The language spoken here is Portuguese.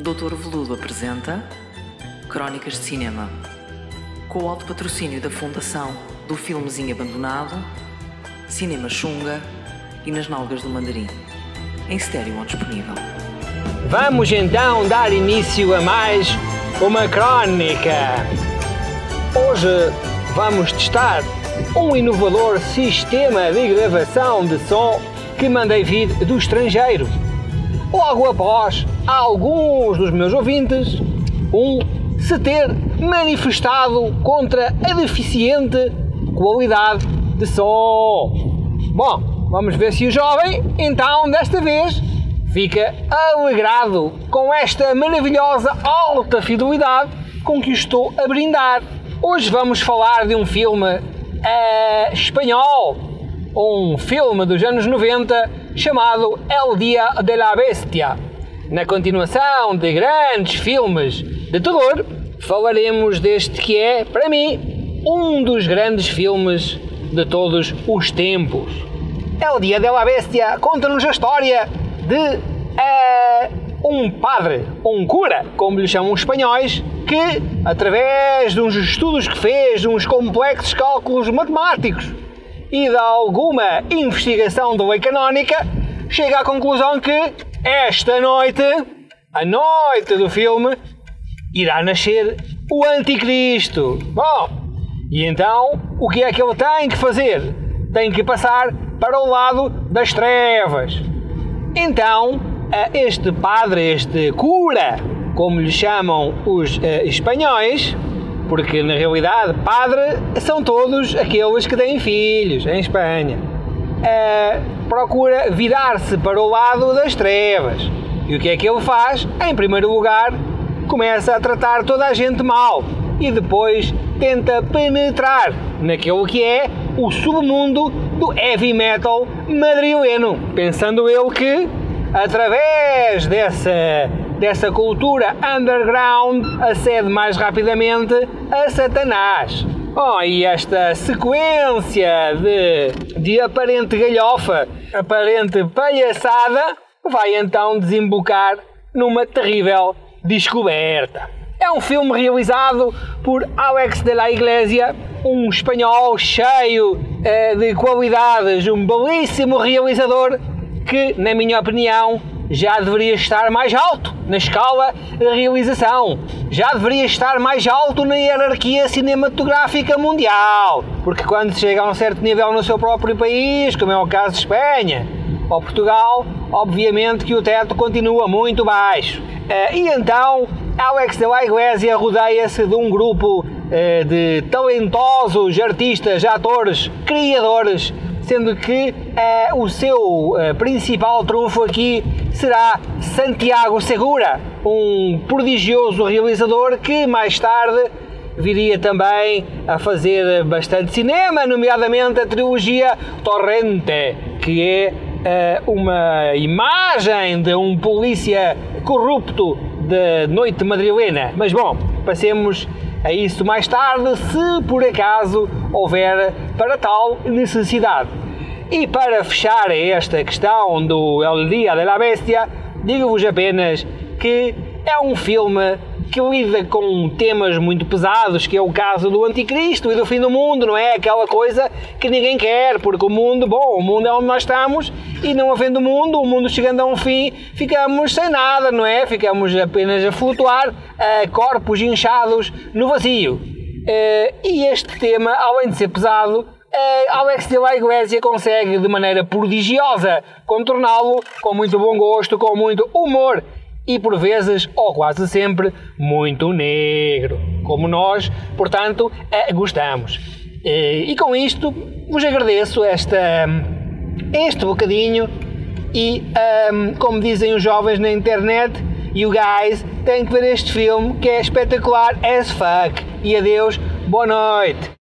Doutor Veludo apresenta Crónicas de Cinema. Com o alto patrocínio da Fundação do Filmezinho Abandonado, Cinema Xunga e Nas Nalgas do Mandarim. Em estéreo ou disponível. Vamos então dar início a mais uma crónica. Hoje vamos testar um inovador sistema de gravação de som que mandei vir do estrangeiro. Logo após alguns dos meus ouvintes, um se ter manifestado contra a deficiente qualidade de som. Bom, vamos ver se o jovem, então, desta vez, fica alegrado com esta maravilhosa alta fidelidade com que estou a brindar. Hoje vamos falar de um filme eh, espanhol, um filme dos anos 90 chamado El Dia de la Bestia. Na continuação de grandes filmes de terror, falaremos deste que é, para mim, um dos grandes filmes de todos os tempos. El Dia de la Bestia conta-nos a história de eh, um padre, um cura, como lhe chamam os espanhóis, que, através de uns estudos que fez, de uns complexos cálculos matemáticos e de alguma investigação da lei canónica, chega à conclusão que esta noite, a noite do filme, irá nascer o Anticristo. Bom, e então o que é que ele tem que fazer? Tem que passar para o lado das trevas. Então, este padre, este cura, como lhe chamam os uh, espanhóis, porque na realidade padre são todos aqueles que têm filhos em Espanha, uh, procura virar-se para o lado das trevas. E o que é que ele faz? Em primeiro lugar, começa a tratar toda a gente mal e depois tenta penetrar naquele que é o submundo do heavy metal madrileno, pensando ele que através dessa, dessa cultura underground, acede mais rapidamente a Satanás. Oh, e esta sequência de, de aparente galhofa, aparente palhaçada, vai então desembocar numa terrível descoberta. É um filme realizado por Alex de la Iglesia, um espanhol cheio eh, de qualidades, um belíssimo realizador que, na minha opinião, já deveria estar mais alto na escala de realização, já deveria estar mais alto na hierarquia cinematográfica mundial, porque quando chega a um certo nível no seu próprio país, como é o caso de Espanha ou Portugal, obviamente que o teto continua muito baixo. Eh, e então, Alex de la Iglesia rodeia-se de um grupo eh, de talentosos artistas, atores, criadores sendo que uh, o seu uh, principal trunfo aqui será Santiago Segura, um prodigioso realizador que mais tarde viria também a fazer bastante cinema, nomeadamente a trilogia Torrente, que é uh, uma imagem de um polícia corrupto de noite madrilena. Mas bom, passemos a isso mais tarde, se por acaso houver para tal necessidade. E para fechar esta questão do El Dia de la Bestia, digo-vos apenas que é um filme que lida com temas muito pesados, que é o caso do anticristo e do fim do mundo, não é? Aquela coisa que ninguém quer, porque o mundo, bom, o mundo é onde nós estamos e não havendo mundo, o mundo chegando a um fim, ficamos sem nada, não é? Ficamos apenas a flutuar, uh, corpos inchados no vazio. Uh, e este tema, além de ser pesado, Alex de la Iglesia consegue de maneira prodigiosa contorná-lo com muito bom gosto, com muito humor e por vezes, ou quase sempre, muito negro, como nós, portanto, gostamos. E com isto vos agradeço esta, este bocadinho e, um, como dizem os jovens na internet, you guys têm que ver este filme que é espetacular as fuck. E adeus, boa noite.